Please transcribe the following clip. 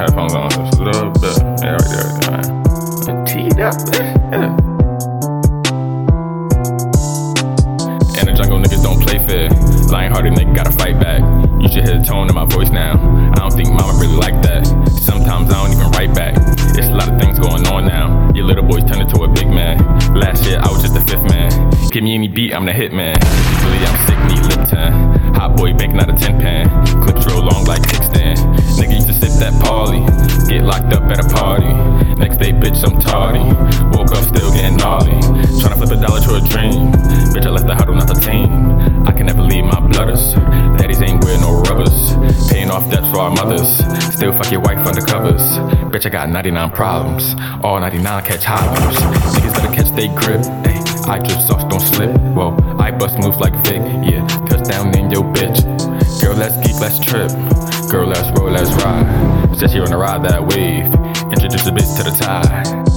headphones on, so stood up, yeah, yeah, yeah, yeah. And teed up, eh? yeah. And the jungle niggas don't play fair. Lion-hearted nigga gotta fight back. You should hear the tone in my voice now. I don't think mama really like that. Sometimes I don't even write back. It's a lot of things going on now. Your little boy's turned into a big man. Last year I was just a fifth man. Give me any beat, I'm the hitman. Really, I'm sick, need lip tan. Locked up at a party. Next day, bitch, I'm tardy. Woke up still getting gnarly. Tryna flip a dollar to a dream. Bitch, I left the huddle, not the team. I can never leave my blooders. Daddies ain't wear no rubbers. Paying off debts for our mothers. Still fuck your wife under covers. Bitch, I got 99 problems. All 99 catch hollers. Niggas better catch they grip. Ay, I drip sauce, don't slip. Whoa, I bust moves like Vic. Yeah, touchdown in your bitch. Girl, let's geek, let's trip. Girl, let's roll, let's ride. Said here on the ride that wave. Introduce the bitch to the tide.